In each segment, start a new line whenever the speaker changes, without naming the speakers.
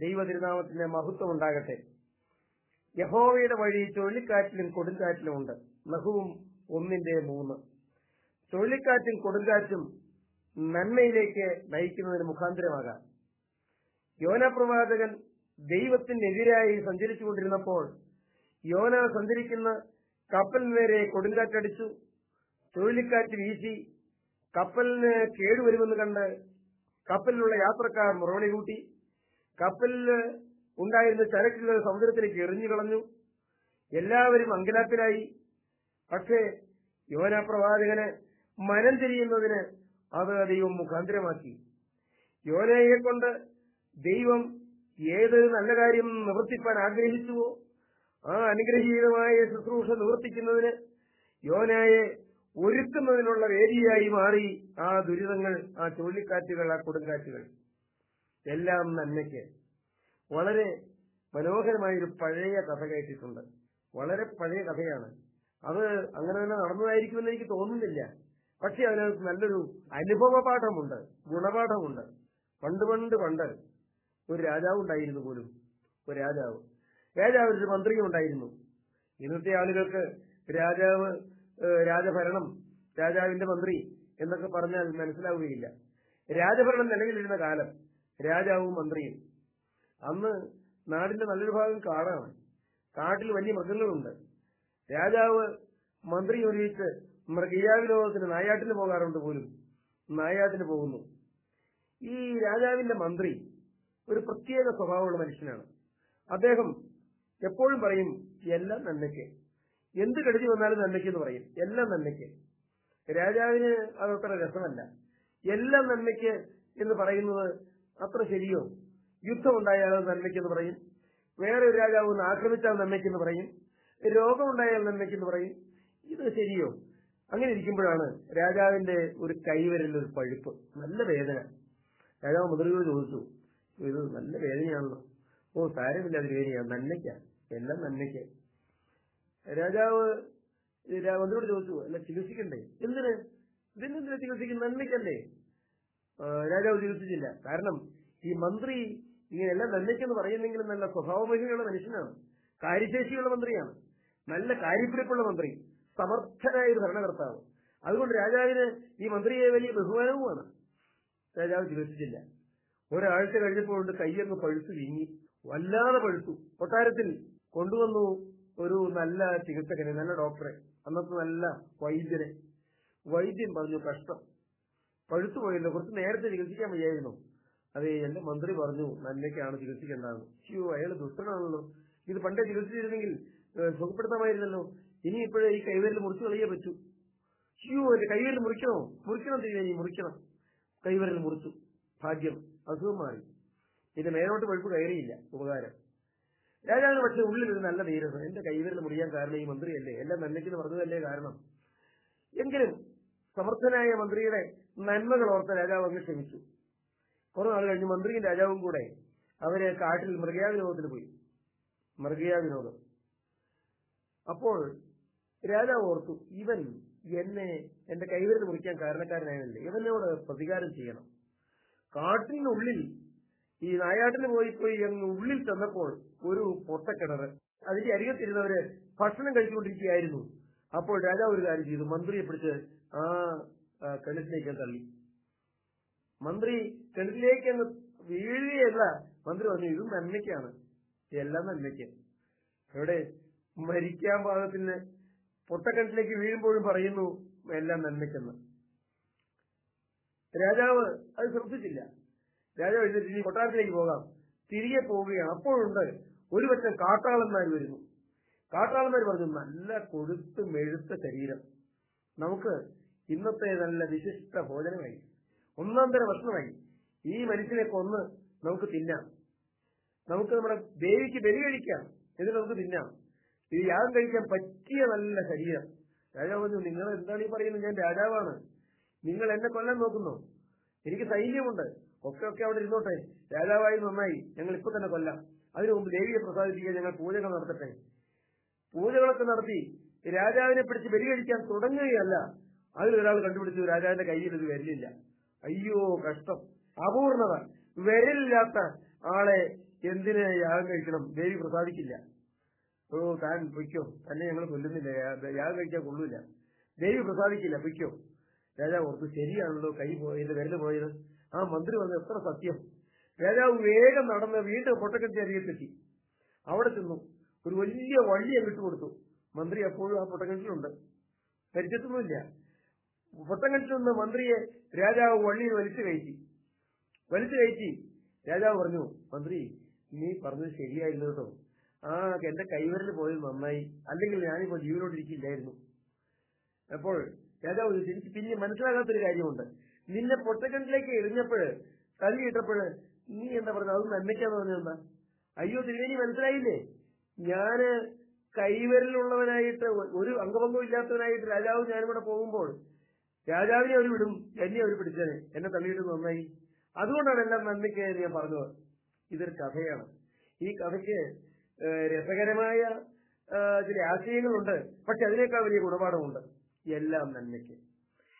ദൈവ തിരുനാമത്തിന്റെ മഹത്വം ഉണ്ടാകട്ടെ. യഹോവയുടെ വഴി ചുഴലിക്കാറ്റിലും കൊടുങ്കാറ്റിലും ഉണ്ട്. ലഘുവും ഒന്നിന്റെ മൂന്ന്. ചുഴലിക്കാറ്റും കൊടുങ്കാറ്റും നന്മയിലേക്ക് നയിക്കുന്നതിന് മുഖാന്തരമാകാം. യോന പ്രവാചകൻ ദൈവത്തിനെതിരായി സഞ്ചരിച്ചുകൊണ്ടിരുന്നപ്പോൾ യോന സഞ്ചരിക്കുന്ന കപ്പൽ നേരെ കൊടുങ്കാറ്റടിച്ചു. ചുഴലിക്കാറ്റ് വീശി കപ്പലിന് കേടുവരുമെന്ന് കണ്ട് കപ്പലിലുള്ള യാത്രക്കാർ മുറവിളി കൂട്ടി. കപ്പലിൽ ഉണ്ടായിരുന്ന ചരക്കുകൾ സമുദ്രത്തിലേക്ക് എറിഞ്ഞു കളഞ്ഞു. എല്ലാവരും അങ്കലാപ്പിലായി. പക്ഷേ യോന പ്രവാചകന് മനം തിരിയുന്നതിന് അത് ദൈവം മുഖാന്തരമാക്കി. യോനയെ കൊണ്ട് ദൈവം ഏതൊരു നല്ല കാര്യം നിവർത്തിപ്പാൻ ആഗ്രഹിച്ചുവോ ആ അനുഗ്രഹീതമായ ശുശ്രൂഷ നിവർത്തിക്കുന്നതിന് യോനയെ ഒരുക്കുന്നതിനുള്ള വേദിയായി മാറി ആ ദുരിതങ്ങൾ ആ ചുഴലിക്കാറ്റുകൾ ആ കൊടുങ്കാറ്റുകൾ. എല്ലാം നന്മയ്ക്ക്. വളരെ മനോഹരമായ ഒരു പഴയ കഥ കേട്ടിട്ടുണ്ട്. വളരെ പഴയ കഥയാണ്. അത് അങ്ങനെ തന്നെ നടന്നതായിരിക്കുമെന്ന് എനിക്ക് തോന്നുന്നില്ല. പക്ഷെ അതിനകത്ത് നല്ലൊരു അനുഭവ പാഠമുണ്ട് ഗുണപാഠമുണ്ട്. പണ്ട് പണ്ട് പണ്ട് ഒരു രാജാവ് ഉണ്ടായിരുന്നു പോലും. ഒരു രാജാവ്. രാജാവ് ഒരു മന്ത്രിയും ഉണ്ടായിരുന്നു. ഇന്നത്തെ ആളുകൾക്ക് രാജാവ് രാജഭരണം രാജാവിന്റെ മന്ത്രി എന്നൊക്കെ പറഞ്ഞാൽ മനസ്സിലാവുകയില്ല. രാജഭരണം നിലവിലിരുന്ന കാലം രാജാവും മന്ത്രിയും. അന്ന് നാടിന്റെ നല്ലൊരു ഭാഗം കാടാണ്. കാട്ടിൽ വലിയ മൃഗങ്ങളുണ്ട്. രാജാവ് മന്ത്രി ഒരുമിച്ച് മൃഗയാവിലോകത്തിന് നായാട്ടിന് പോകാറുണ്ട് പോലും. നായാട്ടിന് പോകുന്നു. ഈ രാജാവിന്റെ മന്ത്രി ഒരു പ്രത്യേക സ്വഭാവമുള്ള മനുഷ്യനാണ്. അദ്ദേഹം എപ്പോഴും പറയും എല്ലാം നന്മയ്ക്ക്. എന്ത് കെടുതി വന്നാലും നന്മയ്ക്ക് എന്ന് പറയും. എല്ലാം നന്മയ്ക്ക്. രാജാവിന് അതത്ര രസമല്ല. എല്ലാം നന്മയ്ക്ക് എന്ന് പറയുന്നത് അത്ര ശരിയോ? യുദ്ധം ഉണ്ടായാൽ നന്മയ്ക്കെന്ന് പറയും. വേറെ ഒരു രാജാവ് ഒന്ന് ആക്രമിച്ചാൽ നന്മയ്ക്കെന്ന് പറയും. രോഗം ഉണ്ടായാൽ നന്മയ്ക്കെന്ന് പറയും. ഇത് ശരിയോ? അങ്ങനെ ഇരിക്കുമ്പോഴാണ് രാജാവിന്റെ ഒരു കൈവരലിൽ ഒരു പഴുപ്പ്. നല്ല വേദന. രാജാവ് മുതലുകൾ ചോദിച്ചു. ഇത് നല്ല വേദനയാണല്ലോ. ഓ സാരമില്ല അത് വേദനയാണ് നന്മയ്ക്കാ. എല്ലാം നന്മയ്ക്ക്. രാജാവ് മന്ത്രിയോട് ചോദിച്ചു. അല്ല ചികിത്സിക്കണ്ടേ? എന്തിന്? ഇതിനെന്തിനാ ചികിത്സിക്കുന്നത്? നന്മയ്ക്കല്ലേ. രാജാവ് ചികിത്സിച്ചില്ല കാരണം ഈ മന്ത്രി ഇങ്ങനെ എല്ലാം നന്മയ്ക്കെന്ന് പറയുന്നെങ്കിലും നല്ല സ്വഭാവമഹിമയുള്ള മനുഷ്യനാണ്. കാര്യശേഷിയുള്ള മന്ത്രിയാണ്. നല്ല കാര്യപ്പിടിപ്പുള്ള മന്ത്രി. സമർത്ഥനായ ഒരു ഭരണകർത്താവ്. അതുകൊണ്ട് രാജാവിന് ഈ മന്ത്രിയെ വലിയ ബഹുമാനവുമാണ്. രാജാവ് ചികിത്സിച്ചില്ല ഒരാഴ്ച കഴിഞ്ഞപ്പോഴുണ്ട് കൈയങ്ങ് പഴുത്തു വീങ്ങി. വല്ലാതെ പഴുത്തു. കൊട്ടാരത്തിൽ കൊണ്ടുവന്നു ഒരു നല്ല ചികിത്സകനെ നല്ല ഡോക്ടറെ അന്നത്തെ നല്ല വൈദ്യനെ. വൈദ്യൻ പറഞ്ഞു കഷ്ടം. പഴുത്തു പോയല്ലോ കുറച്ച് നേരത്തെ ചികിത്സിക്കാൻ വയ്യായിരുന്നു. അതെ എന്റെ മന്ത്രി പറഞ്ഞു നന്മയ്ക്കാണ് ചികിത്സിക്കേണ്ടതെന്ന്. അയ്യോ അയാൾ ദുഷ്ടനാണല്ലോ. ഇത് പണ്ടേ ചികിത്സിച്ചിരുന്നെങ്കിൽ സുഖപ്പെടുത്താമായിരുന്നല്ലോ. ഇനി ഇപ്പോഴേ ഈ കൈവരൽ മുറിച്ചു കളയേ പറ്റൂ. അയ്യോ എന്റെ കൈവരൽ മുറിക്കണോ? മുറിക്കണം തിരുവേനി മുറിക്കണം. കൈവരൽ മുറിച്ചു. ഭാഗ്യം. അസുഖം മാറി. ഇതിന്റെ മേലോട്ട് പഴുപ്പ് കയറിയില്ല ഉപകാരം. രാജാവിന് പക്ഷെ ഉള്ളിൽ നല്ല നീരസം എന്റെ കൈവരൽ മുറിയാൻ കാരണം ഈ മന്ത്രിയല്ലേ? എല്ലാം നന്മയ്ക്ക് പറഞ്ഞതല്ലേ കാരണം? എങ്കിലും സമർത്ഥനായ മന്ത്രിയുടെ നന്മകൾ ഓർത്ത രാജാവ് അങ്ങ് ക്ഷമിച്ചു. കുറെ നാൾ കഴിഞ്ഞ് മന്ത്രിയും രാജാവും കൂടെ അവരെ കാട്ടിൽ മൃഗയാവിനോദത്തിന് പോയി. മൃഗയാവിനോദം. അപ്പോൾ രാജാവ് ഓർത്തു ഇവൻ എന്നെ എന്റെ കൈവിരൽ മുറിക്കാൻ കാരണക്കാരനായതല്ലേ ഇവനോട് പ്രതികാരം ചെയ്യണം. കാട്ടിനുള്ളിൽ ഈ നായാട്ടിന് പോയി പോയി അങ്ങ് ഉള്ളിൽ ചെന്നപ്പോൾ ഒരു പൊട്ടക്കിണർ അതിന്റെ അരികത്തിരുന്നവര് ഭക്ഷണം കഴിച്ചുകൊണ്ടിരിക്കുകയായിരുന്നു. അപ്പോൾ രാജാവ് ഒരു കാര്യം ചെയ്തു. മന്ത്രിയെ പിടിച്ച് ആ കിണറ്റിലേക്ക് തള്ളി. മന്ത്രി കിണറ്റിലേക്ക് വീഴുകയല്ല. മന്ത്രി പറഞ്ഞു ഇത് നന്മയ്ക്കാണ് എല്ലാം നന്മയ്ക്ക് ഇവിടെ മരിക്കാൻ പാകത്തിന് പൊട്ടക്കിണറ്റിലേക്ക് വീഴുമ്പോഴും പറയുന്നു എല്ലാം നന്മയ്ക്കെന്ന് രാജാവ് അത് ശ്രദ്ധിച്ചില്ല. രാജാവ് ഇനി കൊട്ടാരത്തിലേക്ക് പോകാം. തിരികെ പോവുകയാണ്. അപ്പോഴുണ്ട് ഒരു വട്ടം കാട്ടാളന്മാർ വരുന്നു. കാട്ടാളന്മാർ പറഞ്ഞു നല്ല കൊഴുത്ത് മെഴുത്ത ശരീരം. നമുക്ക് ഇന്നത്തെ നല്ല വിശിഷ്ട ഭോജനമായി. ഒന്നാം തരം ഭക്ഷണമായി. ഈ മനുഷ്യനെ കൊന്ന് നമുക്ക് തിന്നാം. നമുക്ക് നമ്മുടെ ദേവിക്ക് ബലി കഴിക്കാം. എന്നിട്ട് നമുക്ക് തിന്നാം. ഇത് യാഗം കഴിക്കാൻ പറ്റിയ നല്ല ശരീരം. രാജാവ് പറഞ്ഞു നിങ്ങൾ എന്താണ് ഈ പറയുന്നത്? ഞാൻ രാജാവാണ്. നിങ്ങൾ എന്നെ കൊല്ലാൻ നോക്കുന്നു. എനിക്ക് സൈന്യമുണ്ട്. ഒക്കെ ഒക്കെ അവിടെ ഇരുന്നോട്ടെ. രാജാവായി നന്നായി. ഞങ്ങൾ ഇപ്പൊ തന്നെ കൊല്ലാം. അതിനു മുമ്പ് ദേവിയെ പ്രസാദിപ്പിക്കാൻ ഞങ്ങൾ പൂജകൾ നടത്തട്ടെ. പൂജകളൊക്കെ നടത്തി രാജാവിനെ പിടിച്ച് ബലി കഴിക്കാൻ തുടങ്ങുകയല്ല. അതിലൊരാൾ കണ്ടുപിടിച്ചു രാജാവിന്റെ കയ്യിൽ ഇത് വരില്ല. അയ്യോ കഷ്ടം. അപൂർണത. വരലില്ലാത്ത ആളെ എന്തിന് യാഗം കഴിക്കണം? ദേവി പ്രസാദിക്കില്ല. ഓ താൻ പൊയ്ക്കോ. തന്നെ ഞങ്ങൾ കൊല്ലുന്നില്ല. യാഗം കഴിക്കാൻ കൊള്ളൂല. ദേവി പ്രസാദിക്കില്ല. പൊയ്ക്കോ. രാജാവ് ഓർത്ത് ശരിയാണല്ലോ. കൈ പോയത് വിരൽ പോയത്. ആ മന്ത്രി വന്ന് എത്ര സത്യം. രാജാവ് വേഗം നടന്ന് വീണ്ടും പൊട്ടക്കെട്ടി അരികത്തെത്തി അവിടെ ചെന്നു. ഒരു വലിയ വള്ളി അങ്ങിട്ട് കൊടുത്തു മന്ത്രി അപ്പോഴും ആ പൊട്ടക്കെട്ടിലുണ്ട് പരിചയത്തൊന്നുമില്ല. പൊട്ടക്കട്ടിൽ നിന്ന് മന്ത്രിയെ രാജാവ് വള്ളിയിൽ വലിച്ചു കയറ്റി. വലിച്ചു കയറ്റി. രാജാവ് പറഞ്ഞു മന്ത്രി നീ പറഞ്ഞത് ശരിയായിരുന്നു കേട്ടോ. ആ എന്റെ കൈവരൽ പോയത് നന്നായി. അല്ലെങ്കിൽ ഞാനിപ്പോ ജീവനോടിരിക്കില്ലായിരുന്നു അപ്പോൾ രാജാവ് എനിക്ക് പിന്നെ മനസ്സിലാകാത്തൊരു കാര്യമുണ്ട്. നിന്നെ എറിഞ്ഞപ്പോഴ് എറിഞ്ഞപ്പോൾ കിട്ടപ്പോഴ് നീ എന്താ പറഞ്ഞത്? അത് നന്മയ്ക്കാന്ന് പറഞ്ഞാ അയ്യോ തിരുവേനി മനസ്സിലായില്ലേ? ഞാൻ കൈവരലുള്ളവനായിട്ട് ഒരു അംഗഭംഗം ഇല്ലാത്തവനായിട്ട് രാജാവ് ഞാനിവിടെ പോകുമ്പോൾ രാജാവിനെ അവർ വിടും എന്നെ അവർ പിടിച്ചേനെ എന്നെ തള്ളിയിട്ട് നന്നായി. അതുകൊണ്ടാണ് എല്ലാം എന്ന് ഞാൻ പറഞ്ഞത്. ഇതൊരു കഥയാണ്. ഈ കഥയ്ക്ക് രസകരമായ ചില ആശയങ്ങളുണ്ട് പക്ഷെ അതിനേക്കാൾ വലിയ ഗുണപാഠമുണ്ട്. എല്ലാം നന്മയ്ക്ക്.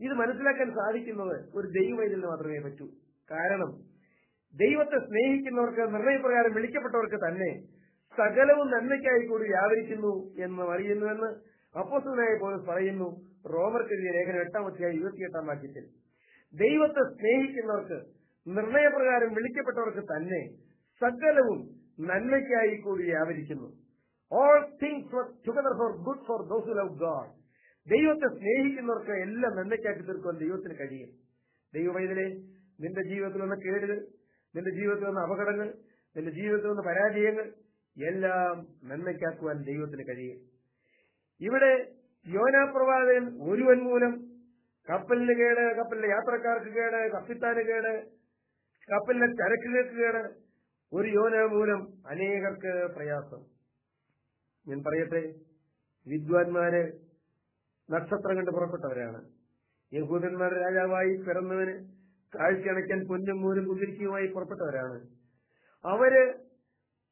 ഇത് മനസ്സിലാക്കാൻ സാധിക്കുന്നത് ഒരു ദൈവവൈദ്യന് മാത്രമേ പറ്റൂ. കാരണം ദൈവത്തെ സ്നേഹിക്കുന്നവർക്ക് നിർണയപ്രകാരം വിളിക്കപ്പെട്ടവർക്ക് തന്നെ സകലവും നന്മയ്ക്കായി കൂടി വ്യാപരിക്കുന്നു എന്ന് അറിയുന്നുവെന്ന് അപ്പോസ്തലനായ പോലീസ് പറയുന്നു. റോമർക്കെതിരെ ലേഖനം എട്ടാം അധ്യായം ഇരുപത്തിയെട്ടാം വാക്യത്തിൽ. ദൈവത്തെ സ്നേഹിക്കുന്നവർക്ക് നിർണയപ്രകാരം വിളിക്കപ്പെട്ടവർക്ക് തന്നെ സകലവും നന്മയ്ക്കായി കൂടി വ്യാപരിക്കുന്നു. All things together for good for those love God ദൈവത്തെ സ്നേഹിക്കുന്നവർക്ക് എല്ലാം നന്മയ്ക്കാക്കി തീർക്കുവാൻ ദൈവത്തിന് കഴിയും. ദൈവവൈതലെ നിന്റെ ജീവിതത്തിൽ വന്ന കേടുകൾ നിന്റെ ജീവിതത്തിൽ വന്ന അപകടങ്ങൾ നിന്റെ ജീവിതത്തിൽ വന്ന പരാജയങ്ങൾ എല്ലാം നന്മയ്ക്കാക്കുവാൻ ദൈവത്തിന് കഴിയും. ഇവിടെ യോനാപ്രവാചകൻ ഒരുവൻ മൂലം കപ്പലിന് കേട് കപ്പലിലെ യാത്രക്കാർക്ക് കേട് കപ്പിത്താന് കേട് കപ്പലിലെ ചരക്കുകൾക്ക് കേട് ഒരു യോന മൂലം അനേകർക്ക് പ്രയാസം. ഞാൻ പറയട്ടെ വിദ്വാൻമാര് നക്ഷത്രം കണ്ട് പുറപ്പെട്ടവരാണ്. യഹൂദന്മാർ രാജാവായി പിറന്നവന് കാഴ്ചയണയ്ക്കാൻ പൊന്നും മൂലും കുതിരിക്കുമായി പുറപ്പെട്ടവരാണ്. അവർ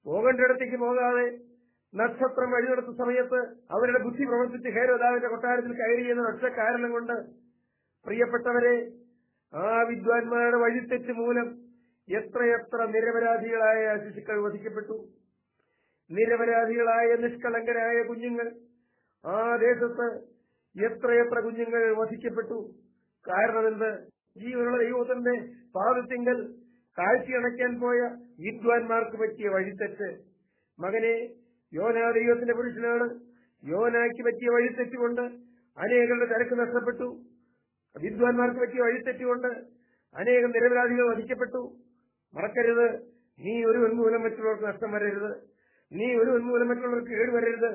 പോകേണ്ടിടത്തേക്ക് പോകാതെ നക്ഷത്രം വഴിയെടുത്ത സമയത്ത് അവരുടെ ബുദ്ധി പ്രവർത്തിച്ച് ഹേരോദാവിന്റെ കൊട്ടാരത്തിൽ കയറി എന്ന ഒറ്റ കാരണം കൊണ്ട് പ്രിയപ്പെട്ടവരെ ആ വിദ്വാൻമാരുടെ വഴിത്തെറ്റ് മൂലം എത്രയെത്ര നിരപരാധികളായ ശിശുക്കൾ വധിക്കപ്പെട്ടു. നിരപരാധികളായ നിഷ്കളങ്കരായ കുഞ്ഞുങ്ങൾ ആ ദേശത്ത് എത്രയെത്ര കുഞ്ഞുങ്ങൾ വധിക്കപ്പെട്ടു. കാരണമെന്ത്? ജീവനുള്ള ദൈവത്തിന്റെ പാദത്തിങ്കൽ കാഴ്ചയണയ്ക്കാൻ പോയ വിദ്വാൻമാർക്ക് പറ്റിയ വഴിത്തെറ്റ് മകനെ യോനാ ദൈവത്തിന്റെ പുരുഷനാണ്. യോനായ്ക്ക് പറ്റിയ വഴിത്തെറ്റുകൊണ്ട് അനേകരുടെ തിരക്ക് നഷ്ടപ്പെട്ടു. വിദ്വാൻമാർക്ക് പറ്റിയ വഴിത്തെറ്റുകൊണ്ട് അനേകം നിരപരാധികൾ വധിക്കപ്പെട്ടു. മറക്കരുത്. നീ ഒരു ഉന്മൂലം മറ്റുള്ളവർക്ക് നഷ്ടം വരരുത്. നീ ഒരു ഉന്മൂലം മറ്റുള്ളവർക്ക് കേടുവരരുത്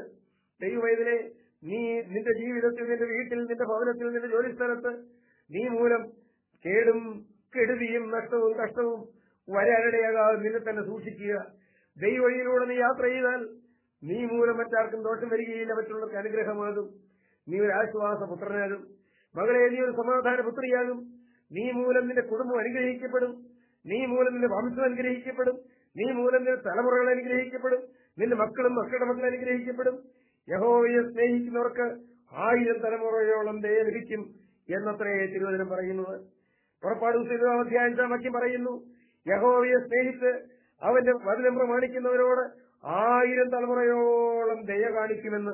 ദൈവവൈദ്യനെ നീ നിന്റെ ജീവിതത്തിൽ നിന്റെ വീട്ടിൽ നിന്റെ ഭവനത്തിൽ നിന്റെ ജോലിസ്ഥലത്ത് നീ മൂലം കേടും കെടുതിയും നഷ്ടവും കഷ്ടവും വരാനിടയാകാതെ നിന്നെ തന്നെ സൂക്ഷിക്കുക. ദൈവവഴിയിലൂടെ നീ യാത്ര ചെയ്താൽ നീ മൂലം മറ്റാർക്കും ദോഷം വരികയില്ല മറ്റുള്ളവർക്ക് അനുഗ്രഹമാകും. നീ ഒരു ആശ്വാസ പുത്രനാകും. മകളെ നീ ഒരു സമാധാന പുത്രിയാകും. നീ മൂലം നിന്റെ കുടുംബം അനുഗ്രഹിക്കപ്പെടും. നീ മൂലം നിന്റെ വംശം അനുഗ്രഹിക്കപ്പെടും. നീ മൂലം നിന്റെ തലമുറകൾ അനുഗ്രഹിക്കപ്പെടും. നിന്റെ മക്കളും മക്കളുടെ മക്കൾ അനുഗ്രഹിക്കപ്പെടും. യഹോവയെ സ്നേഹിക്കുന്നവർക്ക് ആയിരം തലമുറയോളം ദയ ലഭിക്കും എന്നത്രേ തിരുവചനം പറയുന്നത്. പുറപ്പാട് അധ്യായം വാക്യം പറയുന്നു യഹോവയെ സ്നേഹിച്ച് അവന്റെ വചനം പ്രമാണിക്കുന്നവരോട് ആയിരം തലമുറയോളം ദയ കാണിക്കുമെന്ന്.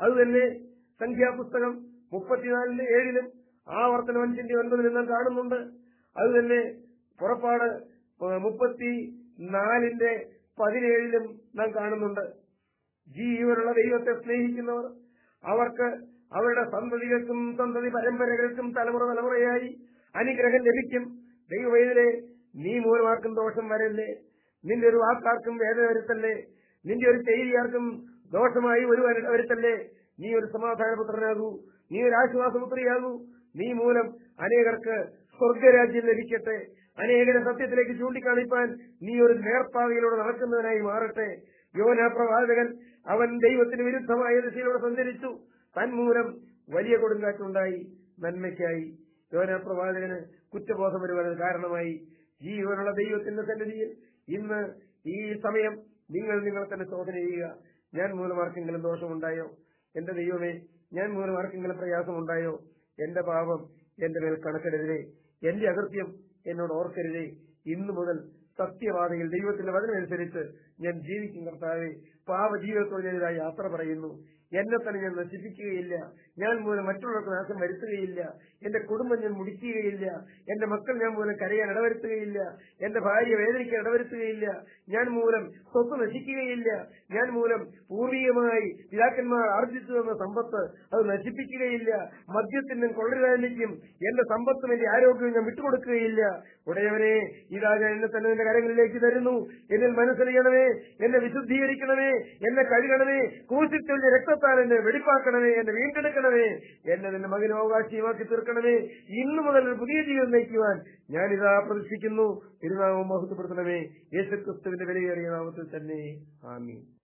അതുതന്നെ സംഖ്യാപുസ്തകം മുപ്പത്തിനാലിന് ഏഴിലും ആവർത്തനം അഞ്ചിന്റെ ഒൻപതിലും നാം കാണുന്നുണ്ട്. അതുതന്നെ പുറപ്പാട് മുപ്പത്തി നാലിന്റെ പതിനേഴിലും നാം കാണുന്നുണ്ട്. ജീവനുള്ള ദൈവത്തെ സ്നേഹിക്കുന്നവർ അവർക്ക് അവരുടെ സന്തതികൾക്കും സന്തതി പരമ്പരകൾക്കും തലമുറ തലമുറയായി അനുഗ്രഹം ലഭിക്കും. ദൈവവേദനെ നീ മൂലമാർക്കും ദോഷം വരല്ലേ നിന്റെ ഒരു വാക്കാർക്കും വേദന വരുത്തല്ലേ നിന്റെ ഒരു ചെയ്തിയാർക്കും ദോഷമായി ഒരു വരുത്തല്ലേ? നീ ഒരു സമാധാനപുത്രനാകൂ. നീ ഒരു ആശ്വാസപുത്രിയാകൂ. നീ മൂലം അനേകർക്ക് സ്വർഗരാജ്യം ലഭിക്കട്ടെ. അനേകരെ സത്യത്തിലേക്ക് ചൂണ്ടിക്കാണിപ്പാൻ നീ ഒരു നേർപ്പാതയിലൂടെ നടക്കുന്നവനായി മാറട്ടെ. യോന പ്രവാചകൻ അവൻ ദൈവത്തിന് വിരുദ്ധമായ ദിശയിലൂടെ സഞ്ചരിച്ചു. തന്മൂലം വലിയ കൊടുങ്കാറ്റുണ്ടായി. നന്മയ്ക്കായി. യോന പ്രവാചകന് കുറ്റബോധം വരുവാൻ കാരണമായി. ജീവനുള്ള ദൈവത്തിന്റെ സന്നിധിയിൽ ഇന്ന് ഈ സമയം നിങ്ങൾ നിങ്ങളെ തന്നെ ശോധന ചെയ്യുക. ഞാൻ മൂലം ദോഷമുണ്ടായോ? എന്റെ ദൈവമേ ഞാൻ മൂലം ആർക്കെങ്കിലും പ്രയാസമുണ്ടായോ? എന്റെ പാപം എന്റെ മേൽ കണക്കെടുതിരെ എന്റെ അകൃത്യം എന്നോട് ഓർക്കരുതേ. ഇന്നു മുതൽ സത്യവാദയിൽ ദൈവത്തിന്റെ വചനമനുസരിച്ച് ഞാൻ ജീവിക്കും കർത്താവെ. പാപ ജീവിതത്തോടെ ഞാൻ യാത്ര പറയുന്നു. എന്നെ തന്നെ ഞാൻ നശിപ്പിക്കുകയില്ല. ഞാൻ മൂലം മറ്റുള്ളവർക്ക് നാശം വരുത്തുകയില്ല. എന്റെ കുടുംബം ഞാൻ മുടിക്കുകയില്ല. എന്റെ മക്കൾ ഞാൻ മൂലം കരയാൻ ഇടവരുത്തുകയില്ല. എന്റെ ഭാര്യ വേദനിക്കാൻ ഇടവരുത്തുകയില്ല. ഞാൻ മൂലം സ്വത്ത് നശിക്കുകയില്ല. ഞാൻ മൂലം പൂർവികമായി പിതാക്കന്മാർ ആർജിച്ചു തന്ന സമ്പത്ത് അത് നശിപ്പിക്കുകയില്ല. മദ്യത്തിനും കൊള്ളരുതാനിക്കും എന്റെ സമ്പത്തും എന്റെ ആരോഗ്യവും ഞാൻ വിട്ടുകൊടുക്കുകയില്ല. ഉടയവനെ ഇതാ ഞാൻ എന്നെ തന്നെ എന്റെ കരങ്ങളിലേക്ക് തരുന്നു. എന്നിൽ മനസ്സറിയണമേ എന്നെ വിശുദ്ധീകരിക്കണമേ എന്നെ കഴുകണമേ കൂശിച്ചൊല്ലിയ രക്തത്താൽ എന്നെ വെടിപ്പാക്കണമേ എന്നെ വീണ്ടെടുക്കണമേ എന്നെ നിന്റെ മകന് അവകാശിയുമാക്കി തീർക്കണമേ. ഇന്നു മുതൽ ഒരു പുതിയ ജീവിതം നയിക്കുവാൻ ഞാനിതാ പ്രതീക്ഷിക്കുന്നു. തിരുനാമം മഹത്വപ്പെടുത്തണമേ യേശുക്രിസ്തുവിന്റെ വിലയേറിയ നാമത്തിൽ തന്നെ. ആമീൻ.